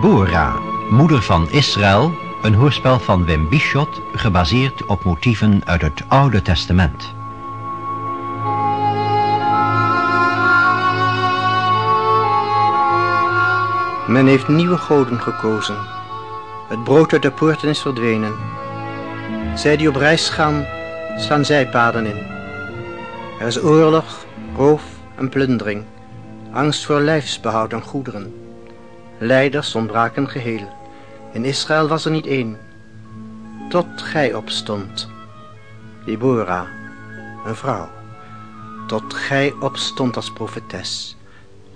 Deborah, moeder van Israël, een hoorspel van Wim Bichot, gebaseerd op motieven uit het Oude Testament. Men heeft nieuwe goden gekozen. Het brood uit de poorten is verdwenen. Zij die op reis gaan, slaan zijpaden in. Er is oorlog, roof en plundering. Angst voor lijfsbehoud en goederen. Leiders ontbraken geheel. In Israël was er niet één. Tot gij opstond. Deborah, een vrouw. Tot gij opstond als profetes,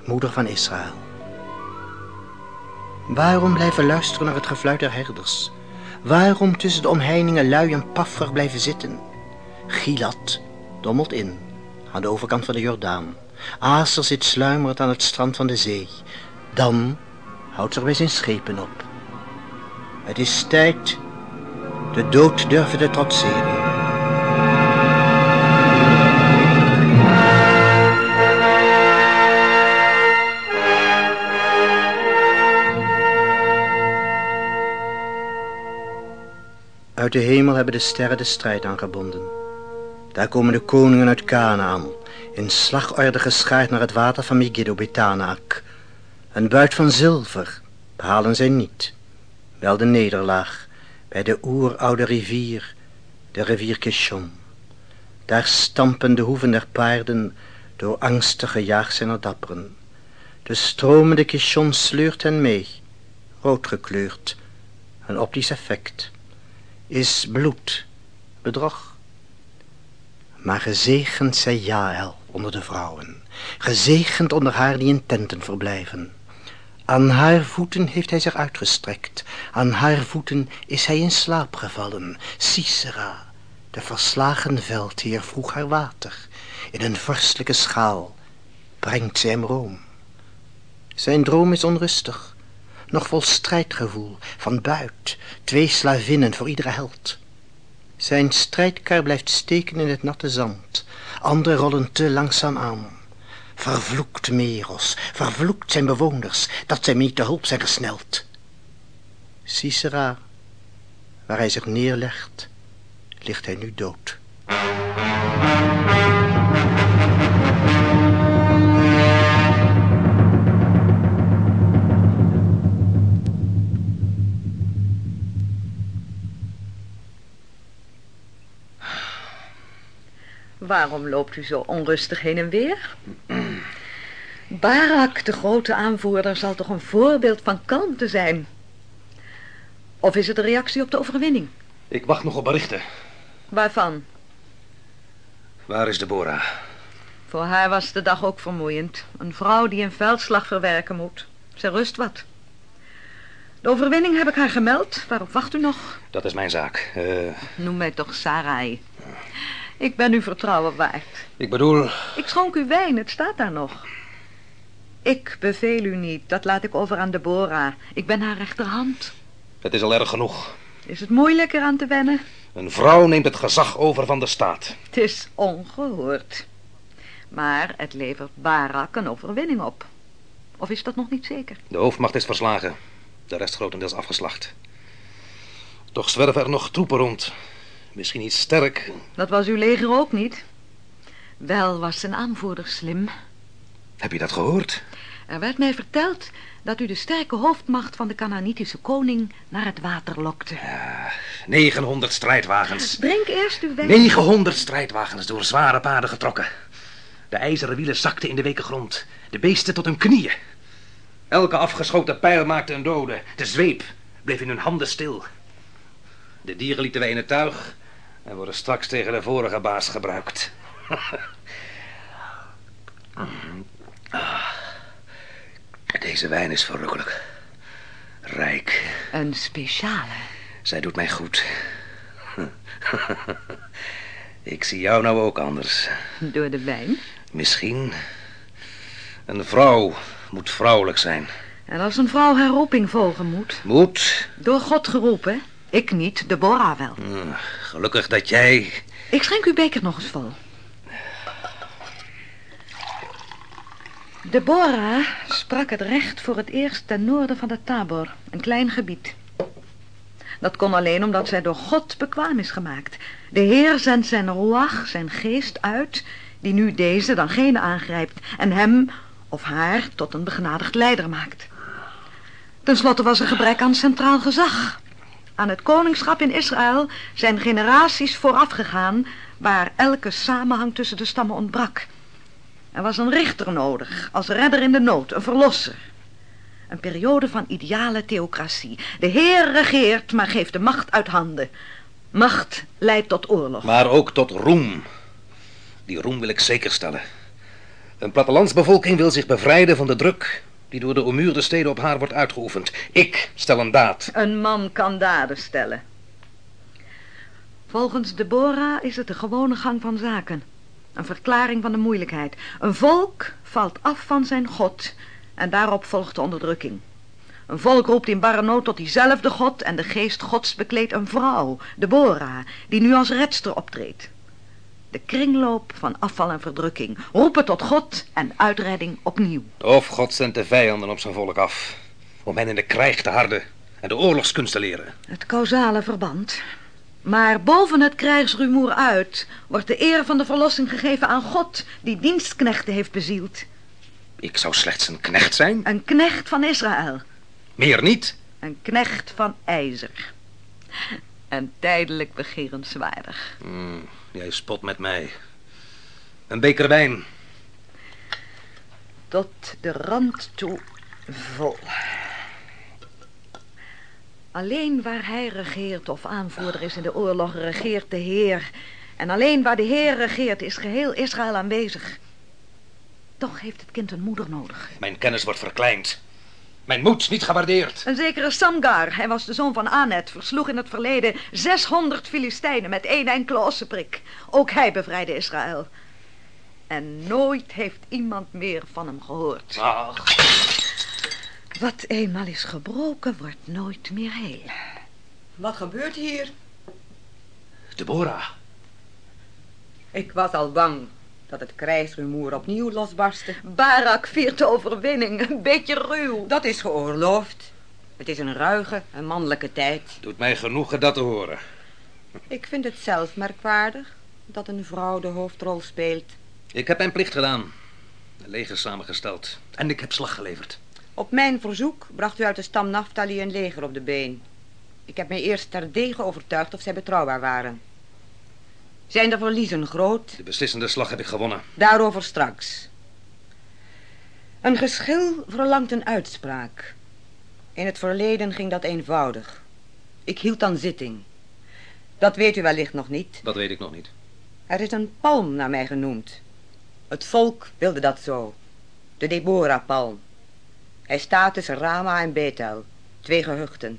moeder van Israël. Waarom blijven luisteren naar het gefluit der herders? Waarom tussen de omheiningen lui en paffer blijven zitten? Gilat dommelt in, aan de overkant van de Jordaan. Aser zit sluimerend aan het strand van de zee. Dan houdt er bij zijn schepen op. Het is tijd de dood durven te trotseren. Uit de hemel hebben de sterren de strijd aangebonden. Daar komen de koningen uit Canaan, in slagorde geschaard naar het water van Megiddo Betanaak. Een buit van zilver behalen zij niet, wel de nederlaag bij de oeroude rivier, de rivier Kishon. Daar stampen de hoeven der paarden door angstige jaag zijner dapperen. De stromende Kishon sleurt hen mee, rood gekleurd, een optisch effect is bloed, bedrog. Maar gezegend zij Jaël onder de vrouwen, gezegend onder haar die in tenten verblijven. Aan haar voeten heeft hij zich uitgestrekt, aan haar voeten is hij in slaap gevallen. Sisera, de verslagen veldheer, vroeg haar water. In een vorstelijke schaal brengt zij hem room. Zijn droom is onrustig, nog vol strijdgevoel, van buit, twee slavinnen voor iedere held. Zijn strijdkar blijft steken in het natte zand, andere rollen te langzaam aan. Vervloekt Meros, vervloekt zijn bewoners, dat zij me niet te hulp zijn gesneld. Sisera, waar hij zich neerlegt, ligt hij nu dood. Waarom loopt u zo onrustig heen en weer? Barak, de grote aanvoerder, zal toch een voorbeeld van kalmte zijn? Of is het een reactie op de overwinning? Ik wacht nog op berichten. Waarvan? Waar is Deborah? Voor haar was de dag ook vermoeiend. Een vrouw die een veldslag verwerken moet. Ze rust wat. De overwinning heb ik haar gemeld. Waarop wacht u nog? Dat is mijn zaak. Uh... Noem mij toch Sarai. Ik ben uw vertrouwen waard. Ik bedoel... Ik schonk u wijn, het staat daar nog. Ik beveel u niet, dat laat ik over aan Deborah. Ik ben haar rechterhand. Het is al erg genoeg. Is het moeilijker aan te wennen? Een vrouw neemt het gezag over van de staat. Het is ongehoord. Maar het levert Barak een overwinning op. Of is dat nog niet zeker? De hoofdmacht is verslagen. De rest grotendeels afgeslacht. Toch zwerven er nog troepen rond. Misschien niet sterk. Dat was uw leger ook niet. Wel was zijn aanvoerder slim. Heb je dat gehoord? Er werd mij verteld dat u de sterke hoofdmacht van de Canaanitische koning naar het water lokte. Ja, 900 strijdwagens. Drink eerst uw wijn. 900 strijdwagens door zware paden getrokken. De ijzeren wielen zakten in de weken grond. De beesten tot hun knieën. Elke afgeschoten pijl maakte een dode. De zweep bleef in hun handen stil. De dieren lieten wij in het tuig en worden straks tegen de vorige baas gebruikt. Deze wijn is verrukkelijk. Rijk. Een speciale. Zij doet mij goed. Ik zie jou nou ook anders. Door de wijn? Misschien. Een vrouw moet vrouwelijk zijn. En als een vrouw haar roeping volgen moet? Moet? Door God geroepen. Ik niet, Deborah wel. Hm, gelukkig dat jij... Ik schenk uw beker nog eens vol. Deborah sprak het recht voor het eerst ten noorden van de Tabor, een klein gebied. Dat kon alleen omdat zij door God bekwaam is gemaakt. De Heer zendt zijn roach, zijn geest uit, die nu deze dan gene aangrijpt en hem of haar tot een begenadigd leider maakt. Ten slotte was er gebrek aan centraal gezag. Aan het koningschap in Israël zijn generaties voorafgegaan waar elke samenhang tussen de stammen ontbrak. Er was een richter nodig, als redder in de nood, een verlosser. Een periode van ideale theocratie. De Heer regeert, maar geeft de macht uit handen. Macht leidt tot oorlog. Maar ook tot roem. Die roem wil ik zeker stellen. Een plattelandsbevolking wil zich bevrijden van de druk die door de ommuurde steden op haar wordt uitgeoefend. Ik stel een daad. Een man kan daden stellen. Volgens Deborah is het de gewone gang van zaken. Een verklaring van de moeilijkheid. Een volk valt af van zijn God en daarop volgt de onderdrukking. Een volk roept in barre nood tot diezelfde God en de geest gods bekleedt een vrouw, Deborah, die nu als redster optreedt. De kringloop van afval en verdrukking. Roepen tot God en uitredding opnieuw. Of God zendt de vijanden op zijn volk af. Om hen in de krijg te harden en de oorlogskunst te leren. Het causale verband. Maar boven het krijgsrumoer uit wordt de eer van de verlossing gegeven aan God, die dienstknechten heeft bezield. Ik zou slechts een knecht zijn? Een knecht van Israël. Meer niet? Een knecht van ijzer. En tijdelijk begerenswaardig. Hmm, jij spot met mij. Een beker wijn. Tot de rand toe vol. Alleen waar hij regeert of aanvoerder is in de oorlog, regeert de Heer. En alleen waar de Heer regeert, is geheel Israël aanwezig. Toch heeft het kind een moeder nodig. Mijn kennis wordt verkleind. Mijn moed niet gewaardeerd. Een zekere Samgar, hij was de zoon van Anet, versloeg in het verleden 600 Filistijnen met één enkele ossenprik. Ook hij bevrijdde Israël. En nooit heeft iemand meer van hem gehoord. Ach. Wat eenmaal is gebroken, wordt nooit meer heel. Wat gebeurt hier? Deborah. Ik was al bang dat het krijgsrumoer opnieuw losbarstte. Barak viert de overwinning, een beetje ruw. Dat is geoorloofd. Het is een ruige en mannelijke tijd. Doet mij genoegen dat te horen. Ik vind het zelf merkwaardig dat een vrouw de hoofdrol speelt. Ik heb mijn plicht gedaan. Een leger samengesteld. En ik heb slag geleverd. Op mijn verzoek bracht u uit de stam Naftali een leger op de been. Ik heb mij eerst terdege overtuigd of zij betrouwbaar waren. Zijn de verliezen groot? De beslissende slag heb ik gewonnen. Daarover straks. Een geschil verlangt een uitspraak. In het verleden ging dat eenvoudig. Ik hield dan zitting. Dat weet u wellicht nog niet. Dat weet ik nog niet. Er is een palm naar mij genoemd. Het volk wilde dat zo. De Deborah-palm. Hij staat tussen Rama en Bethel, twee gehuchten.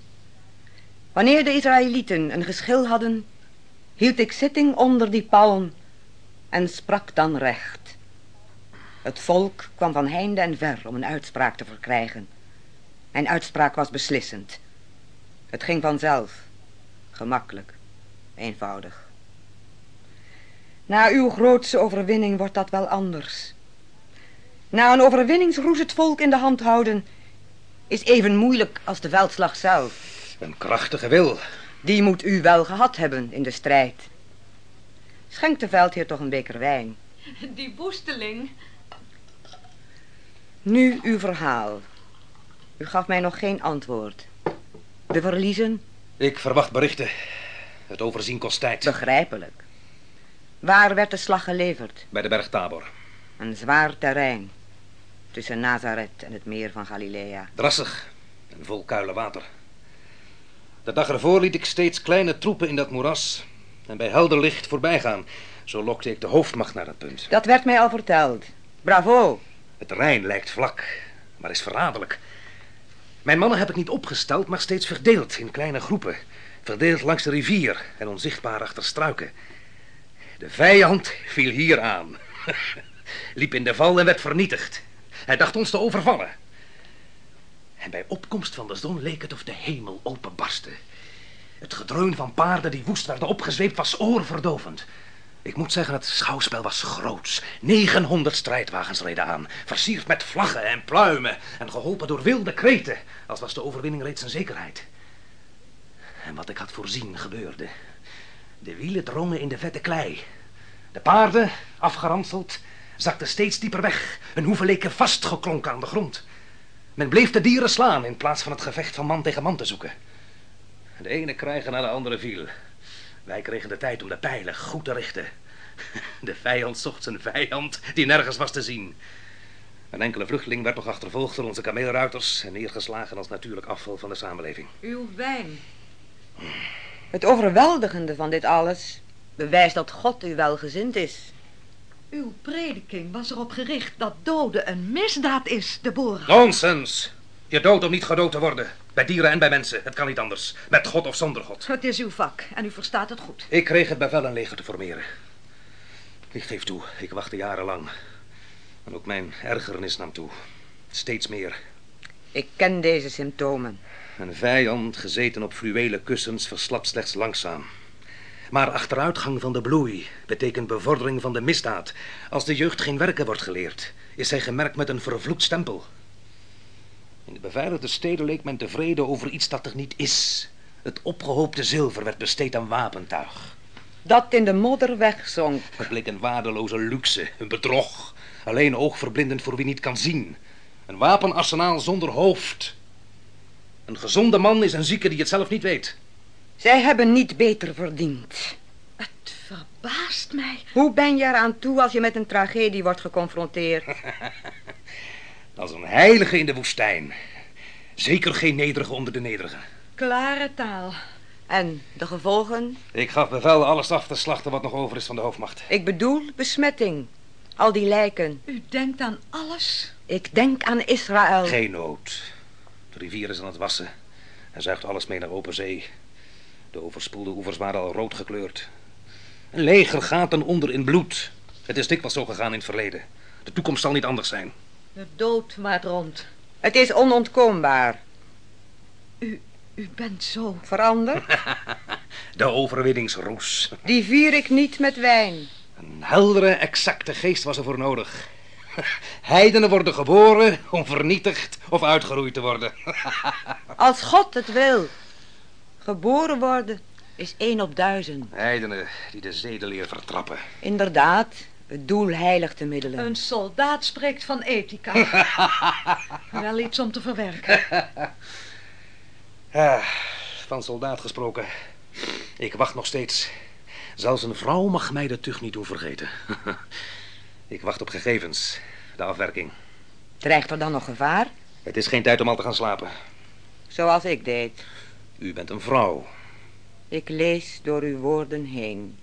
Wanneer de Israëlieten een geschil hadden, hield ik zitting onder die palm en sprak dan recht. Het volk kwam van heinde en ver om een uitspraak te verkrijgen. Mijn uitspraak was beslissend. Het ging vanzelf, gemakkelijk, eenvoudig. Na uw grootste overwinning wordt dat wel anders. Na een overwinningsroes het volk in de hand houden... is even moeilijk als de veldslag zelf. Een krachtige wil. Die moet u wel gehad hebben in de strijd. Schenk de veldheer toch een beker wijn. Die woesteling. Nu uw verhaal. U gaf mij nog geen antwoord. De verliezen? Ik verwacht berichten. Het overzien kost tijd. Begrijpelijk. Waar werd de slag geleverd? Bij de berg Tabor. Een zwaar terrein. Tussen Nazareth en het meer van Galilea. Drassig en vol kuilen water. De dag ervoor liet ik steeds kleine troepen in dat moeras en bij helder licht voorbij gaan. Zo lokte ik de hoofdmacht naar dat punt. Dat werd mij al verteld. Bravo. Het terrein lijkt vlak, maar is verraderlijk. Mijn mannen heb ik niet opgesteld, maar steeds verdeeld in kleine groepen. Verdeeld langs de rivier en onzichtbaar achter struiken. De vijand viel hier aan. Liep in de val en werd vernietigd. Hij dacht ons te overvallen. En bij opkomst van de zon leek het of de hemel openbarstte. Het gedreun van paarden die woest werden opgezweept was oorverdovend. Ik moet zeggen, het schouwspel was groots. 900 strijdwagens reden aan, versierd met vlaggen en pluimen en geholpen door wilde kreten, als was de overwinning reeds een zekerheid. En wat ik had voorzien gebeurde. De wielen drongen in de vette klei. De paarden, afgeranseld, zakten steeds dieper weg. Hun hoeven leken vastgeklonken aan de grond. Men bleef de dieren slaan in plaats van het gevecht van man tegen man te zoeken. De ene krijger na de andere viel. Wij kregen de tijd om de pijlen goed te richten. De vijand zocht zijn vijand, die nergens was te zien. Een enkele vluchteling werd nog achtervolgd door onze kameelruiters... en neergeslagen als natuurlijk afval van de samenleving. Uw wijn. Het overweldigende van dit alles bewijst dat God u welgezind is. Uw prediking was erop gericht dat doden een misdaad is, Deborah. Nonsens! Je dood om niet gedood te worden. Bij dieren en bij mensen. Het kan niet anders. Met God of zonder God. Het is uw vak en u verstaat het goed. Ik kreeg het bevel een leger te formeren. Ik geef toe, ik wachtte jarenlang. En ook mijn ergernis nam toe. Steeds meer. Ik ken deze symptomen. Een vijand gezeten op fluwelen kussens verslapt slechts langzaam. Maar achteruitgang van de bloei betekent bevordering van de misdaad. Als de jeugd geen werken wordt geleerd, is zij gemerkt met een vervloekt stempel. In de beveiligde steden leek men tevreden over iets dat er niet is. Het opgehoopte zilver werd besteed aan wapentuig. Dat in de modder wegzonk. Het bleek een waardeloze luxe, een bedrog. Alleen oogverblindend voor wie niet kan zien. Een wapenarsenaal zonder hoofd. Een gezonde man is een zieke die het zelf niet weet. Zij hebben niet beter verdiend. Het verbaast mij. Hoe ben je eraan toe als je met een tragedie wordt geconfronteerd? Als een heilige in de woestijn. Zeker geen nederige onder de nederigen. Klare taal. En de gevolgen? Ik gaf bevel alles af te slachten wat nog over is van de hoofdmacht. Ik bedoel besmetting. Al die lijken. U denkt aan alles? Ik denk aan Israël. Geen nood. De rivier is aan het wassen en zuigt alles mee naar open zee. De overspoelde oevers waren al rood gekleurd. Een leger gaat ten onder in bloed. Het is dikwijls zo gegaan in het verleden. De toekomst zal niet anders zijn. De dood waart rond. Het is onontkoombaar. U, u bent zo... Veranderd? De overwinningsroes. Die vier ik niet met wijn. Een heldere, exacte geest was er voor nodig. Heidenen worden geboren om vernietigd of uitgeroeid te worden. Als God het wil. Geboren worden is één op duizend. Heidenen die de zedeleer vertrappen. Inderdaad, het doel heiligt de middelen. Een soldaat spreekt van ethica. Wel iets om te verwerken. Ah, van soldaat gesproken. Ik wacht nog steeds. Zelfs een vrouw mag mij de tucht niet doen vergeten. Ik wacht op gegevens. De afwerking. Dreigt er dan nog gevaar? Het is geen tijd om al te gaan slapen. Zoals ik deed. U bent een vrouw. Ik lees door uw woorden heen.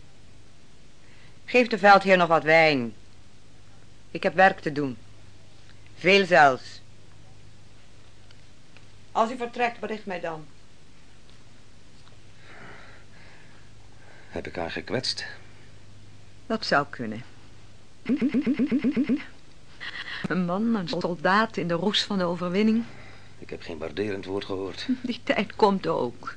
Geef de veldheer nog wat wijn. Ik heb werk te doen. Veel zelfs. Als u vertrekt, bericht mij dan. Heb ik haar gekwetst? Dat zou kunnen. Een man, een soldaat in de roes van de overwinning. Ik heb geen waarderend woord gehoord. Die tijd komt ook.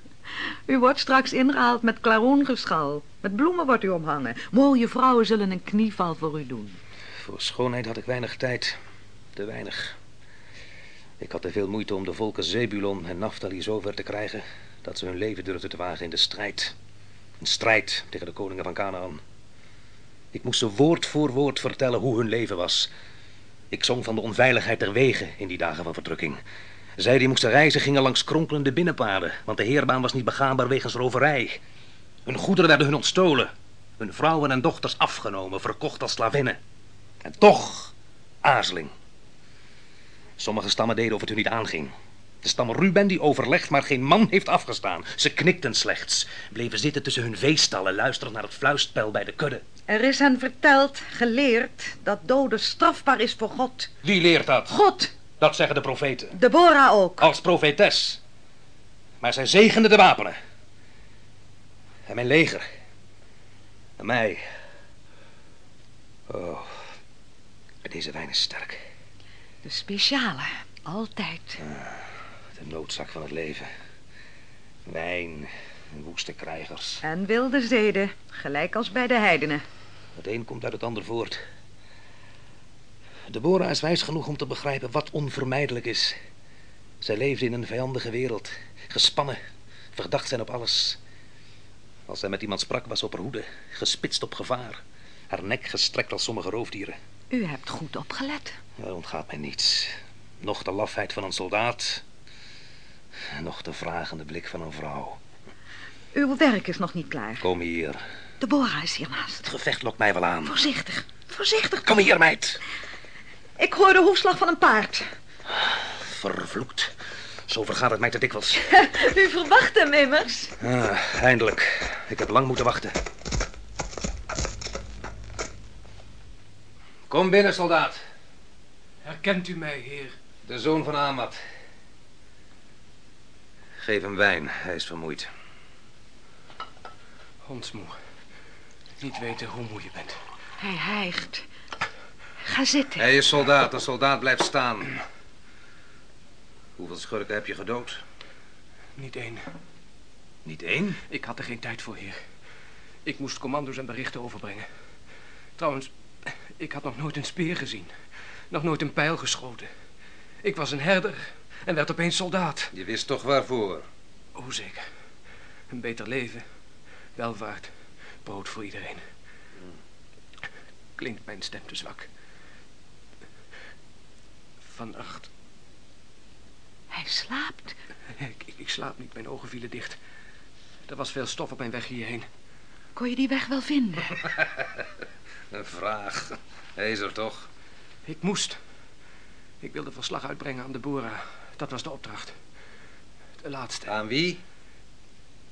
U wordt straks ingehaald met klaroengeschal. Met bloemen wordt u omhangen. Mooie vrouwen zullen een knieval voor u doen. Voor schoonheid had ik weinig tijd. Te weinig. Ik had te veel moeite om de volken Zebulon en Naphtali zover te krijgen... dat ze hun leven durfden te wagen in de strijd. Een strijd tegen de koningen van Canaan. Ik moest ze woord voor woord vertellen hoe hun leven was. Ik zong van de onveiligheid der wegen in die dagen van verdrukking. Zij die moesten reizen gingen langs kronkelende binnenpaden, want de heerbaan was niet begaanbaar wegens roverij. Hun goederen werden hun ontstolen, hun vrouwen en dochters afgenomen, verkocht als slavinnen. En toch aarzeling. Sommige stammen deden of het hun niet aanging. De stam Ruben die overlegt, maar geen man heeft afgestaan. Ze knikten slechts, bleven zitten tussen hun veestallen, luisterend naar het fluistpel bij de kudde. Er is hen verteld, geleerd, dat doden strafbaar is voor God. Wie leert dat? God, Dat zeggen de profeten. Deborah ook. Als profetes. Maar zij zegende de wapenen. En mijn leger. En mij. Oh, deze wijn is sterk. De speciale, altijd. De noodzak van het leven. Wijn, woeste krijgers. En wilde zeden, gelijk als bij de heidenen. Het een komt uit het ander voort. Deborah is wijs genoeg om te begrijpen wat onvermijdelijk is. Zij leefde in een vijandige wereld. Gespannen, verdacht zijn op alles. Als zij met iemand sprak, was ze op haar hoede. Gespitst op gevaar. Haar nek gestrekt als sommige roofdieren. U hebt goed opgelet. Er ontgaat mij niets. Nog de lafheid van een soldaat. Nog de vragende blik van een vrouw. Uw werk is nog niet klaar. Kom hier. Deborah is hiernaast. Het gevecht lokt mij wel aan. Voorzichtig, voorzichtig. Kom hier, meid. Ik hoor de hoefslag van een paard. Vervloekt. Zo vergaat het mij te dikwijls. U verwacht hem immers. Ah, eindelijk. Ik heb lang moeten wachten. Kom binnen, soldaat. Herkent u mij, heer? De zoon van Amat. Geef hem wijn, hij is vermoeid. Hondsmoe. Niet weten hoe moe je bent. Hij hijgt. Ga zitten. Hij is soldaat, de soldaat blijft staan. Hoeveel schurken heb je gedood? Niet één. Niet één? Ik had er geen tijd voor, heer. Ik moest commando's en berichten overbrengen. Trouwens, ik had nog nooit een speer gezien. Nog nooit een pijl geschoten. Ik was een herder en werd opeens soldaat. Je wist toch waarvoor? Hoe zeker. Een beter leven, welvaart, brood voor iedereen. Klinkt mijn stem te zwak. Vannacht. Hij slaapt. Ik, ik, ik slaap niet, mijn ogen vielen dicht. Er was veel stof op mijn weg hierheen. Kon je die weg wel vinden? Een vraag. Hij is er toch? Ik moest. Ik wilde verslag uitbrengen aan de Bora. Dat was de opdracht. De laatste. Aan wie?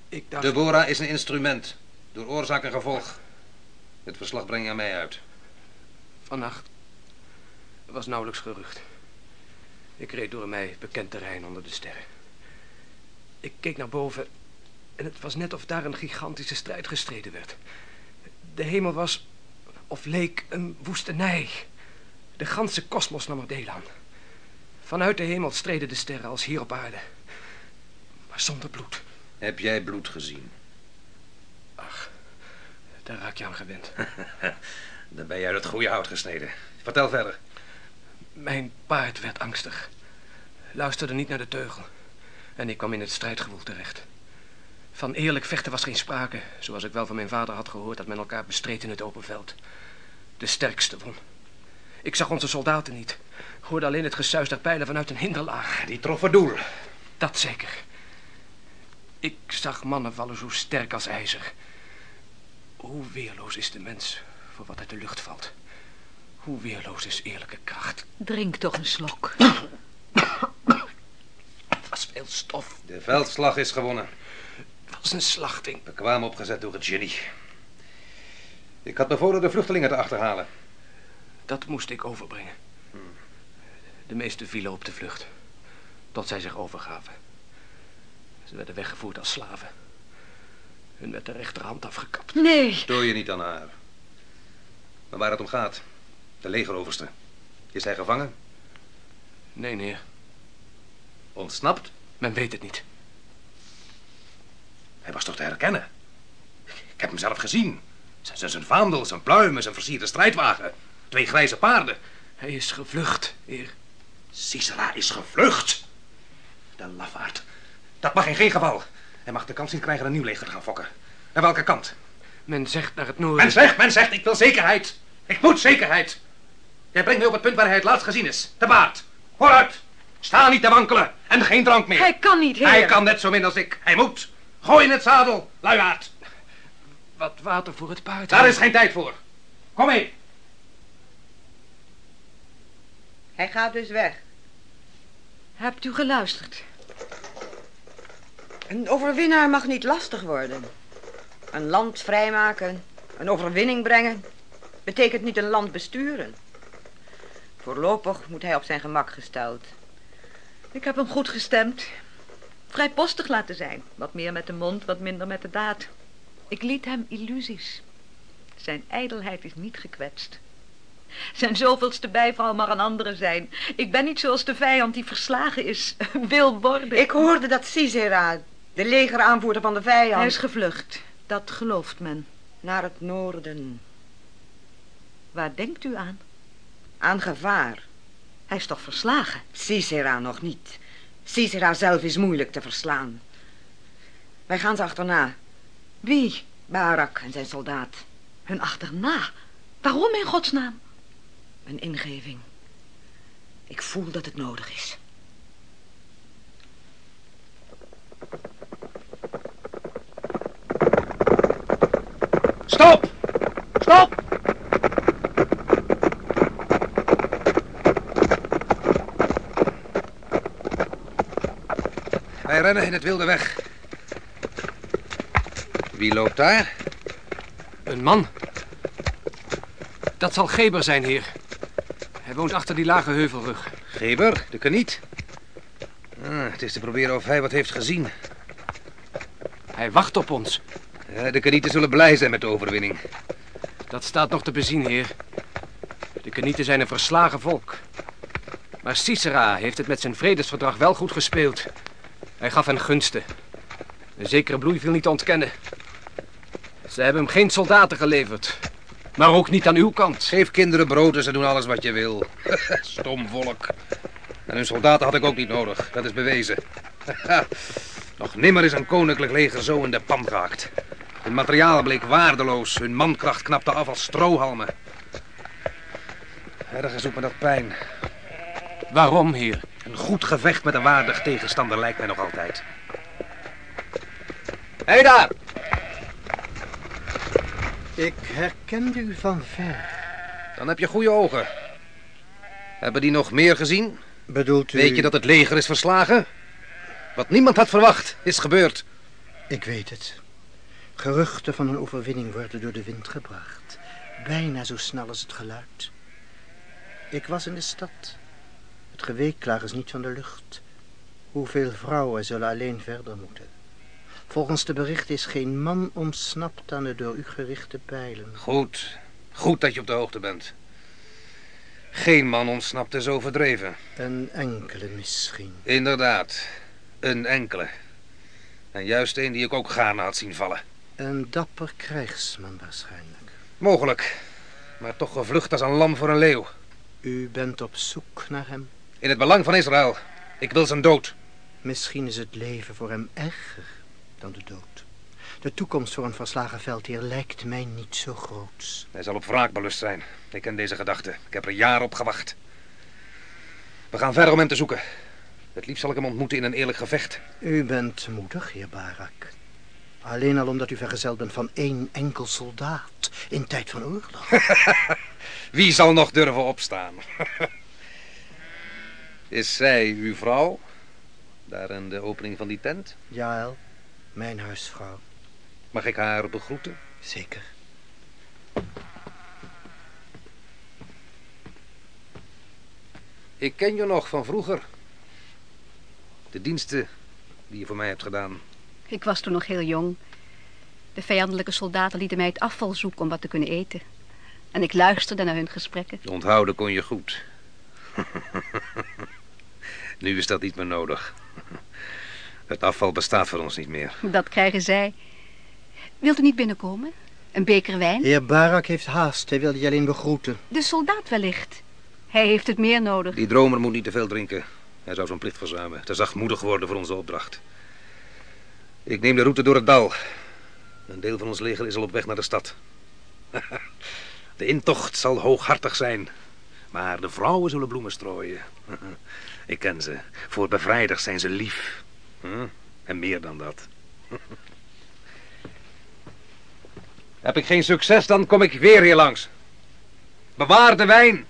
Ik dacht... Deborah is een instrument. Door oorzaak en gevolg. Het verslag breng je aan mij uit. Vannacht was nauwelijks gerucht. Ik reed door een mij bekend terrein onder de sterren. Ik keek naar boven en het was net of daar een gigantische strijd gestreden werd. De hemel was, of leek, een woestenij. De ganse kosmos nam er deel aan. Vanuit de hemel streden de sterren als hier op aarde. Maar zonder bloed. Heb jij bloed gezien? Ach, daar raak je aan gewend. Dan ben je uit het goede hout gesneden. Vertel verder. Mijn paard werd angstig. Luisterde niet naar de teugel. En ik kwam in het strijdgewoel terecht. Van eerlijk vechten was geen sprake, zoals ik wel van mijn vader had gehoord dat men elkaar bestreed in het open veld. De sterkste won. Ik zag onze soldaten niet. Hoorde alleen het gesuis der pijlen vanuit een hinderlaag. Die troffen doel. Dat zeker. Ik zag mannen vallen zo sterk als ijzer. Hoe weerloos is de mens voor wat uit de lucht valt. Hoe weerloos is eerlijke kracht. Drink toch een slok. Het was veel stof. De veldslag is gewonnen. Het was een slachting. Bekwaam opgezet door het genie. Ik had bevolen de vluchtelingen te achterhalen. Dat moest ik overbrengen. De meesten vielen op de vlucht. Tot zij zich overgaven. Ze werden weggevoerd als slaven. Hun werd de rechterhand afgekapt. Nee. Stoor je niet aan haar. Maar waar het om gaat. De legeroverste. Is hij gevangen? Nee, neer. Ontsnapt? Men weet het niet. Hij was toch te herkennen? Ik heb hem zelf gezien. Zijn, zijn vaandel, zijn pluimen, zijn versierde strijdwagen. Twee grijze paarden. Hij is gevlucht, heer. Sisera is gevlucht. De lafaard. Dat mag in geen geval. Hij mag de kans niet krijgen een nieuw leger te gaan fokken. Naar welke kant? Men zegt naar het noorden. Men zegt, men zegt, ik wil zekerheid. Ik moet zekerheid. Jij brengt me op het punt waar hij het laatst gezien is. De baard. Vooruit. Sta niet te wankelen. En geen drank meer. Hij kan niet, heer. Hij kan net zo min als ik. Hij moet. Gooi in het zadel, luiaard. Wat water voor het paard. Daar is geen tijd voor. Kom mee. Hij gaat dus weg. Hebt u geluisterd? Een overwinnaar mag niet lastig worden. Een land vrijmaken, een overwinning brengen, betekent niet een land besturen. Voorlopig moet hij op zijn gemak gesteld. Ik heb hem goed gestemd. Vrijpostig laten zijn. Wat meer met de mond, wat minder met de daad. Ik liet hem illusies. Zijn ijdelheid is niet gekwetst. Zijn zoveelste bijval mag een andere zijn. Ik ben niet zoals de vijand die verslagen is, wil worden. Ik hoorde dat Sisera, de legeraanvoerder van de vijand... Hij is gevlucht. Dat gelooft men. Naar het noorden. Waar denkt u aan? Aan gevaar. Hij is toch verslagen? Sisera nog niet. Sisera zelf is moeilijk te verslaan. Wij gaan ze achterna. Wie? Barak en zijn soldaat. Hun achterna? Waarom in godsnaam? Een ingeving. Ik voel dat het nodig is. Stop! Stop! Wij rennen in het wilde weg. Wie loopt daar? Een man. Dat zal Geber zijn, heer. Hij woont achter die lage heuvelrug. Geber, de kaniet. Ah, het is te proberen of hij wat heeft gezien. Hij wacht op ons. De kanieten zullen blij zijn met de overwinning. Dat staat nog te bezien, heer. De Kenieten zijn een verslagen volk. Maar Sisera heeft het met zijn vredesverdrag wel goed gespeeld. Hij gaf hen gunsten. Een zekere bloei viel niet te ontkennen. Ze hebben hem geen soldaten geleverd. Maar ook niet aan uw kant. Geef kinderen brood en ze doen alles wat je wil. Stom volk. En hun soldaten had ik ook niet nodig. Dat is bewezen. Nog nimmer is een koninklijk leger zo in de pan gehakt. Hun materiaal bleek waardeloos. Hun mankracht knapte af als strohalmen. Ergens doet me dat pijn. Waarom, heer? Een goed gevecht met een waardig tegenstander lijkt mij nog altijd. Hé hey daar! Ik herkende u van ver. Dan heb je goede ogen. Hebben die nog meer gezien? Bedoelt u... Weet je dat het leger is verslagen? Wat niemand had verwacht, is gebeurd. Ik weet het. Geruchten van een overwinning worden door de wind gebracht. Bijna zo snel als het geluid. Ik was in de stad. Het geweeklaag is niet van de lucht. Hoeveel vrouwen zullen alleen verder moeten? Volgens de berichten is geen man ontsnapt aan de door u gerichte pijlen. Goed. Goed dat je op de hoogte bent. Geen man ontsnapt is overdreven. Een enkele misschien. Inderdaad. Een enkele. En juist een die ik ook gaarne had zien vallen. Een dapper krijgsman waarschijnlijk. Mogelijk. Maar toch gevlucht als een lam voor een leeuw. U bent op zoek naar hem. In het belang van Israël. Ik wil zijn dood. Misschien is het leven voor hem erger dan de dood. De toekomst voor een verslagen veldheer lijkt mij niet zo groot. Hij zal op wraak belust zijn. Ik ken deze gedachte. Ik heb er jaren op gewacht. We gaan verder om hem te zoeken. Het liefst zal ik hem ontmoeten in een eerlijk gevecht. U bent moedig, heer Barak. Alleen al omdat u vergezeld bent van één enkel soldaat in tijd van oorlog. Wie zal nog durven opstaan? Is zij uw vrouw? Daar in de opening van die tent? Jaël, mijn huisvrouw. Mag ik haar begroeten? Zeker. Ik ken je nog van vroeger. De diensten die je voor mij hebt gedaan. Ik was toen nog heel jong. De vijandelijke soldaten lieten mij het afval zoeken om wat te kunnen eten. En ik luisterde naar hun gesprekken. Onthouden kon je goed. nu is dat niet meer nodig. Het afval bestaat voor ons niet meer. Dat krijgen zij. Wilt u niet binnenkomen? Een beker wijn? Heer Barak heeft haast. Hij wilde je alleen begroeten. De soldaat wellicht. Hij heeft het meer nodig. Die dromer moet niet te veel drinken. Hij zou zijn plicht verzuimen. Te zachtmoedig worden voor onze opdracht. Ik neem de route door het dal. Een deel van ons leger is al op weg naar de stad. De intocht zal hooghartig zijn. Maar de vrouwen zullen bloemen strooien. Ik ken ze. Voor bevrijders zijn ze lief. Hm? En meer dan dat. Heb ik geen succes, dan kom ik weer hier langs. Bewaar de wijn.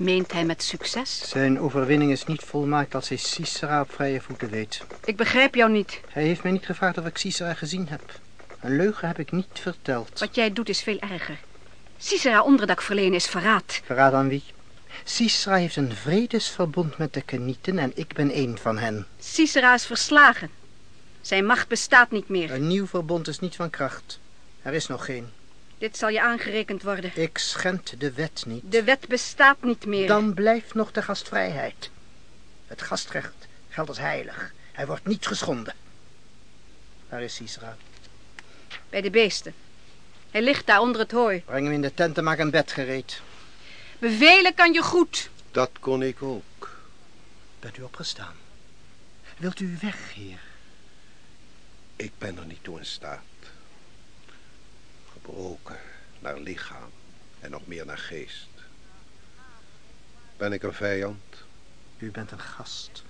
Meent hij met succes? Zijn overwinning is niet volmaakt als hij Sisera op vrije voeten weet. Ik begrijp jou niet. Hij heeft mij niet gevraagd of ik Sisera gezien heb. Een leugen heb ik niet verteld. Wat jij doet is veel erger. Sisera onderdak verlenen is verraad. Verraad aan wie? Sisera heeft een vredesverbond met de Kenieten en ik ben één van hen. Sisera is verslagen. Zijn macht bestaat niet meer. Een nieuw verbond is niet van kracht. Er is nog geen. Dit zal je aangerekend worden. Ik schend de wet niet. De wet bestaat niet meer. Dan blijft nog de gastvrijheid. Het gastrecht geldt als heilig. Hij wordt niet geschonden. Waar is Sisra? Bij de beesten. Hij ligt daar onder het hooi. Breng hem in de tent en maak een bed gereed. Bevelen kan je goed. Dat kon ik ook. Bent u opgestaan? Wilt u weg, heer? Ik ben er niet toe in staat. Naar lichaam en nog meer naar geest. Ben ik een vijand U bent een gast.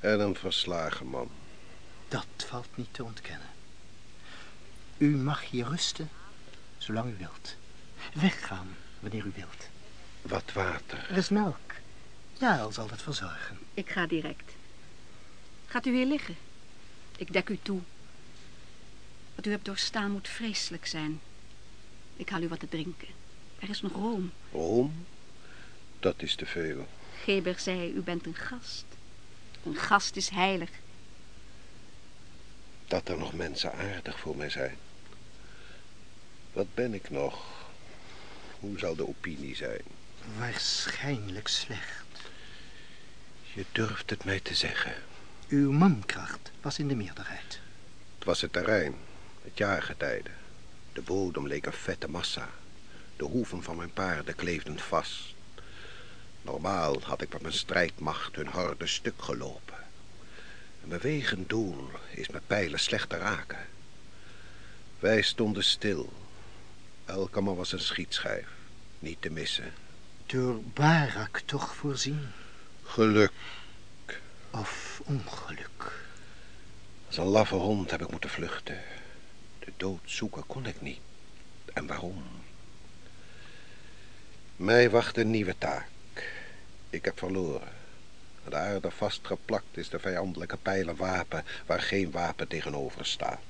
en een verslagen man. Dat valt niet te ontkennen. U mag hier rusten, zolang u wilt. Weggaan, wanneer u wilt. Wat water. Er is melk. Ja, al zal dat verzorgen. Ik ga direct. Gaat u hier liggen? Ik dek u toe. Wat u hebt doorstaan moet vreselijk zijn. Ik haal u wat te drinken. Er is nog room. Room? Dat is te veel. Geber zei, u bent een gast. Een gast is heilig. Dat er nog mensen aardig voor mij zijn. Wat ben ik nog? Hoe zal de opinie zijn? Waarschijnlijk slecht. Je durft het mij te zeggen. Uw mankracht was in de meerderheid. Het was het terrein, het jaargetijde. De bodem leek een vette massa. De hoeven van mijn paarden kleefden vast. Normaal had ik met mijn strijdmacht hun harde stuk gelopen. Een bewegend doel is met pijlen slecht te raken. Wij stonden stil. Elke man was een schietschijf, niet te missen. Door Barak toch voorzien. Geluk. Of ongeluk. Als een laffe hond heb ik moeten vluchten. De dood zoeken kon ik niet. En waarom? Mij wacht een nieuwe taak. Ik heb verloren. Aan de aarde vastgeplakt is de vijandelijke pijl een wapen waar geen wapen tegenover staat.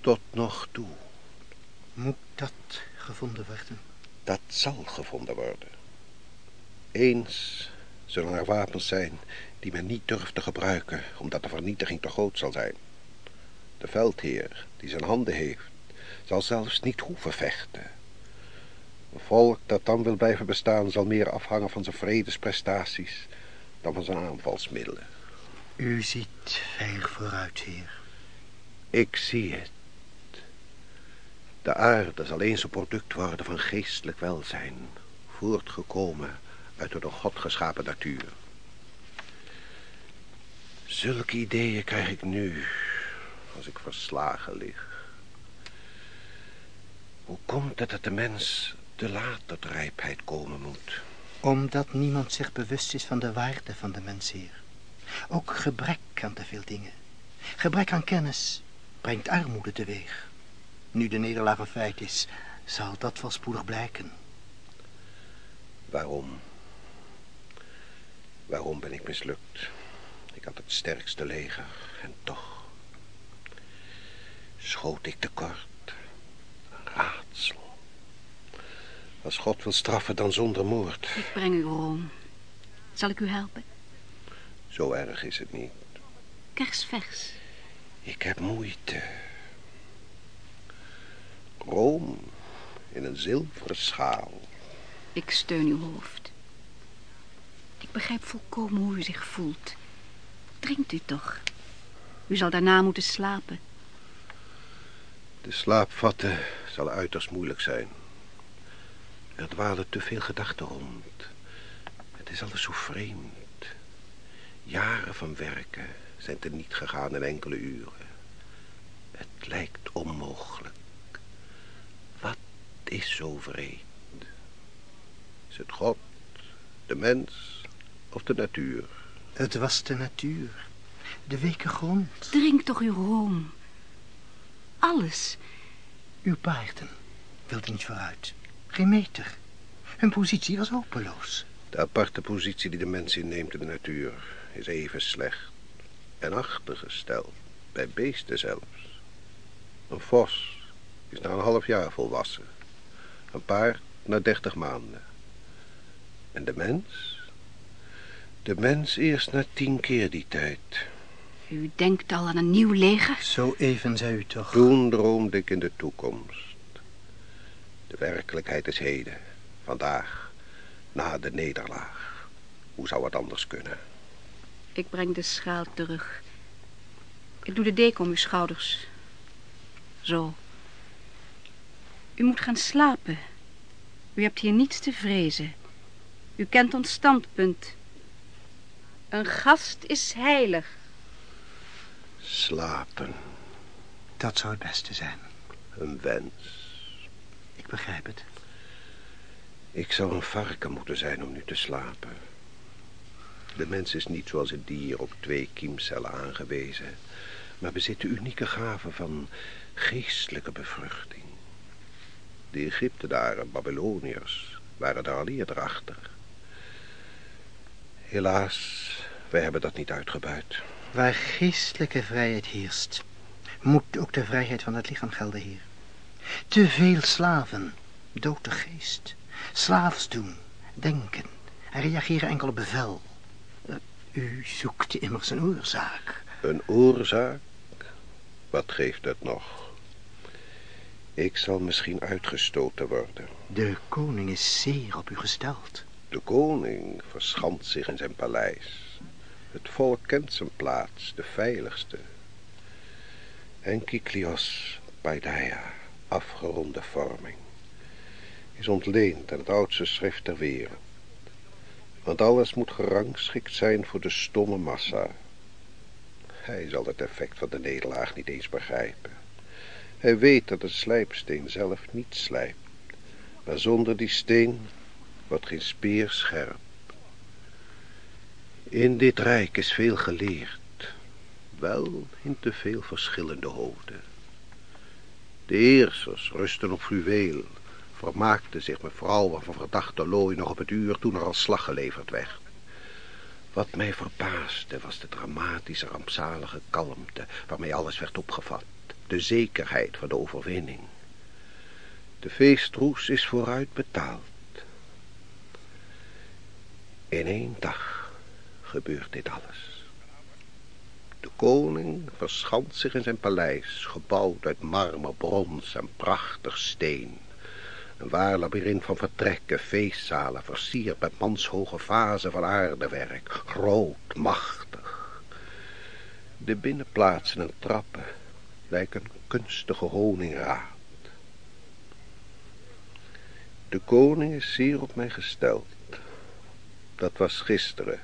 Tot nog toe, Moet dat gevonden worden? dat zal gevonden worden. Eens zullen er wapens zijn die men niet durft te gebruiken, omdat de vernietiging te groot zal zijn. De veldheer die zijn handen heeft, zal zelfs niet hoeven vechten. Een volk dat dan wil blijven bestaan zal meer afhangen van zijn vredesprestaties dan van zijn aanvalsmiddelen. U ziet ver vooruit, heer. Ik zie het. De aarde zal eens een product worden van geestelijk welzijn, voortgekomen uit de door God geschapen natuur. Zulke ideeën krijg ik nu, als ik verslagen lig. Hoe komt het dat de mens te laat tot rijpheid komen moet? Omdat niemand zich bewust is van de waarde van de mens, heer. Ook gebrek aan te veel dingen. Gebrek aan kennis brengt armoede teweeg. Nu de nederlaag een feit is, zal dat wel spoedig blijken. Waarom? Waarom ben ik mislukt? Ik had het sterkste leger en toch schoot ik tekort. Raadsel. Als God wil straffen, dan zonder moord. Ik breng u room. Zal ik u helpen? Zo erg is het niet. Kersvers. Ik heb moeite. Room in een zilveren schaal. Ik steun uw hoofd. Ik begrijp volkomen hoe u zich voelt. Drinkt u toch. U zal daarna moeten slapen. De slaap vatten zal uiterst moeilijk zijn. Er dwalen te veel gedachten rond. Het is alles zo vreemd. Jaren van werken zijn te niet gegaan in enkele uren. Het lijkt onmogelijk. Wat is zo vreemd? Is het God, de mens of de natuur? Het was de natuur. De weke grond. Drink toch uw room. Alles. Uw paarden wilden niet vooruit. Geen meter. Hun positie was hopeloos. De aparte positie die de mens inneemt in de natuur is even slecht en achtergesteld, bij beesten zelfs. Een vos is na een half jaar volwassen, een paard na dertig maanden. En de mens? De mens eerst na tien keer die tijd. U denkt al aan een nieuw leger? Zo even zei u toch. Toen droomde ik in de toekomst. De werkelijkheid is heden, vandaag, na de nederlaag. Hoe zou het anders kunnen? Ik breng de schaal terug. Ik doe de deken om uw schouders. Zo. U moet gaan slapen. U hebt hier niets te vrezen. U kent ons standpunt. Een gast is heilig. Slapen. Dat zou het beste zijn. Een wens. Ik begrijp het. Ik zou een varken moeten zijn om nu te slapen. De mens is niet zoals het dier op twee kiemcellen aangewezen, maar bezit de unieke gave van geestelijke bevruchting. De Egyptenaren, Babyloniërs, waren daar al eerder achter. Helaas, wij hebben dat niet uitgebuit. Waar geestelijke vrijheid heerst, moet ook de vrijheid van het lichaam gelden, heer. Te veel slaven, dood de geest. Slaafs doen, denken en reageren enkel op bevel. Uh, u zoekt immers een oorzaak. Een oorzaak? Wat geeft het nog? Ik zal misschien uitgestoten worden. De koning is zeer op u gesteld. De koning verschanst zich in zijn paleis. Het volk kent zijn plaats, de veiligste. En Kyklios Paideia, afgeronde vorming, is ontleend aan het oudste schrift ter wereld. Want alles moet gerangschikt zijn voor de stomme massa. Hij zal het effect van de nederlaag niet eens begrijpen. Hij weet dat de slijpsteen zelf niet slijpt. Maar zonder die steen wordt geen speer scherp. In dit rijk is veel geleerd, wel in te veel verschillende hoofden. De heersers rusten op fluweel, vermaakten zich met vrouwen van verdachte looi nog op het uur toen er al slag geleverd werd. Wat mij verbaasde was de dramatische rampzalige kalmte waarmee alles werd opgevat, de zekerheid van de overwinning. De feestroes is vooruit betaald. In één dag gebeurt dit alles. De koning verschanst zich in zijn paleis, gebouwd uit marmer, brons en prachtig steen. Een waar labyrint van vertrekken, feestzalen, versierd met manshoge vazen van aardewerk, groot, machtig. De binnenplaatsen en trappen lijken kunstige honingraad. De koning is zeer op mij gesteld. Dat was gisteren,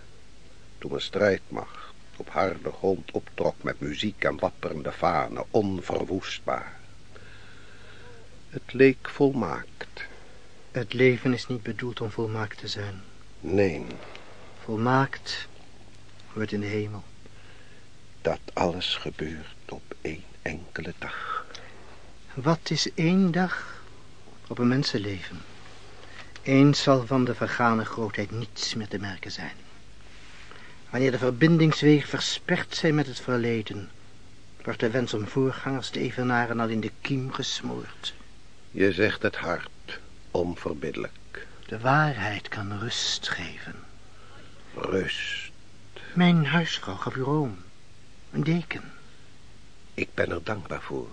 toen een strijdmacht op harde grond optrok met muziek en wapperende vanen, onverwoestbaar. Het leek volmaakt. Het leven is niet bedoeld om volmaakt te zijn. Nee. Volmaakt wordt in de hemel. Dat alles gebeurt op één enkele dag. Wat is één dag op een mensenleven? Eens zal van de vergane grootheid niets meer te merken zijn. Wanneer de verbindingswegen versperd zijn met het verleden, wordt de wens om voorgangers te evenaren al in de kiem gesmoord. Je zegt het hard, onverbiddelijk. De waarheid kan rust geven. Rust. Mijn huisvrouw gaf u room. Een deken. Ik ben er dankbaar voor.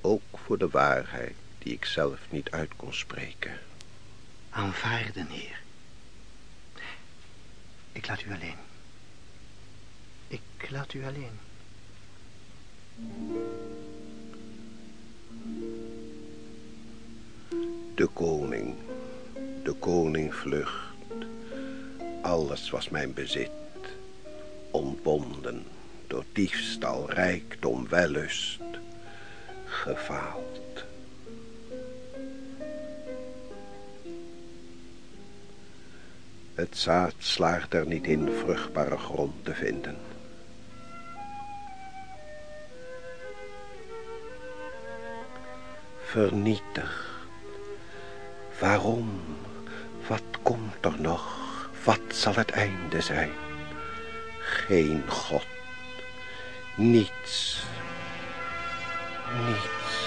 Ook voor de waarheid die ik zelf niet uit kon spreken. Aanvaarden, heer. Ik laat u alleen. Ik laat u alleen. De koning, de koning vlucht. Alles was mijn bezit. Ontbonden door diefstal, rijkdom, wellust. Gefaald. Het zaad slaagt er niet in vruchtbare grond te vinden. Vernietigd. Waarom? Wat komt er nog? Wat zal het einde zijn? Geen God. Niets. Niets.